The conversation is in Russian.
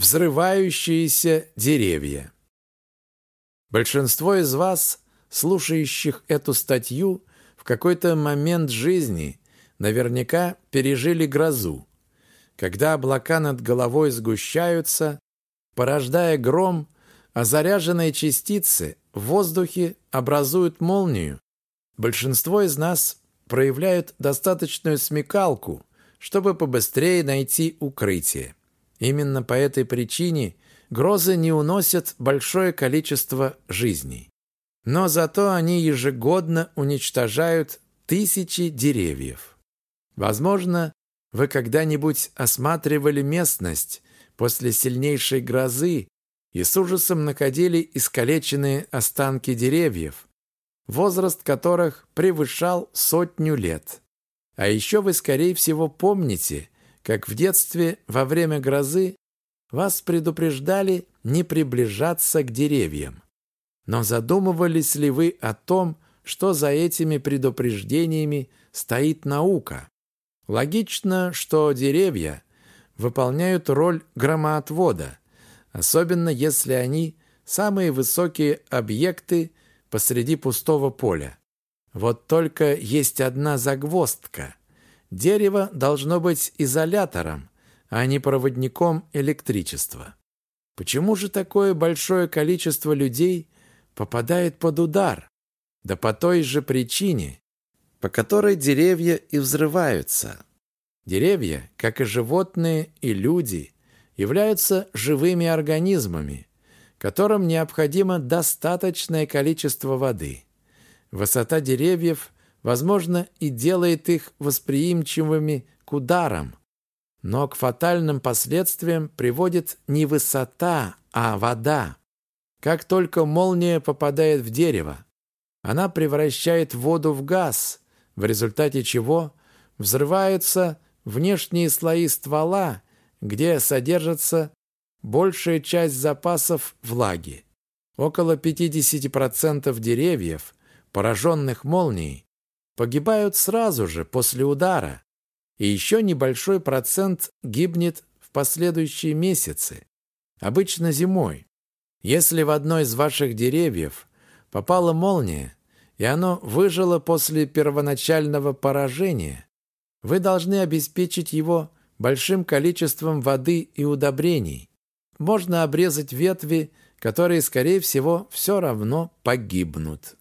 Взрывающиеся деревья. Большинство из вас, слушающих эту статью, в какой-то момент жизни наверняка пережили грозу. Когда облака над головой сгущаются, порождая гром, а заряженные частицы в воздухе образуют молнию, большинство из нас проявляют достаточную смекалку, чтобы побыстрее найти укрытие. Именно по этой причине грозы не уносят большое количество жизней. Но зато они ежегодно уничтожают тысячи деревьев. Возможно, вы когда-нибудь осматривали местность после сильнейшей грозы и с ужасом находили искалеченные останки деревьев, возраст которых превышал сотню лет. А еще вы, скорее всего, помните, как в детстве во время грозы вас предупреждали не приближаться к деревьям. Но задумывались ли вы о том, что за этими предупреждениями стоит наука? Логично, что деревья выполняют роль громоотвода, особенно если они самые высокие объекты посреди пустого поля. Вот только есть одна загвоздка. Дерево должно быть изолятором, а не проводником электричества. Почему же такое большое количество людей попадает под удар? Да по той же причине, по которой деревья и взрываются. Деревья, как и животные и люди, являются живыми организмами, которым необходимо достаточное количество воды. Высота деревьев, возможно, и делает их восприимчивыми к ударам, но к фатальным последствиям приводит не высота, а вода. Как только молния попадает в дерево, она превращает воду в газ, в результате чего взрываются внешние слои ствола, где содержится большая часть запасов влаги. Около 50% деревьев, пораженных молнией, погибают сразу же после удара, и еще небольшой процент гибнет в последующие месяцы, обычно зимой. Если в одно из ваших деревьев попала молния, и оно выжило после первоначального поражения, вы должны обеспечить его большим количеством воды и удобрений. Можно обрезать ветви, которые, скорее всего, все равно погибнут.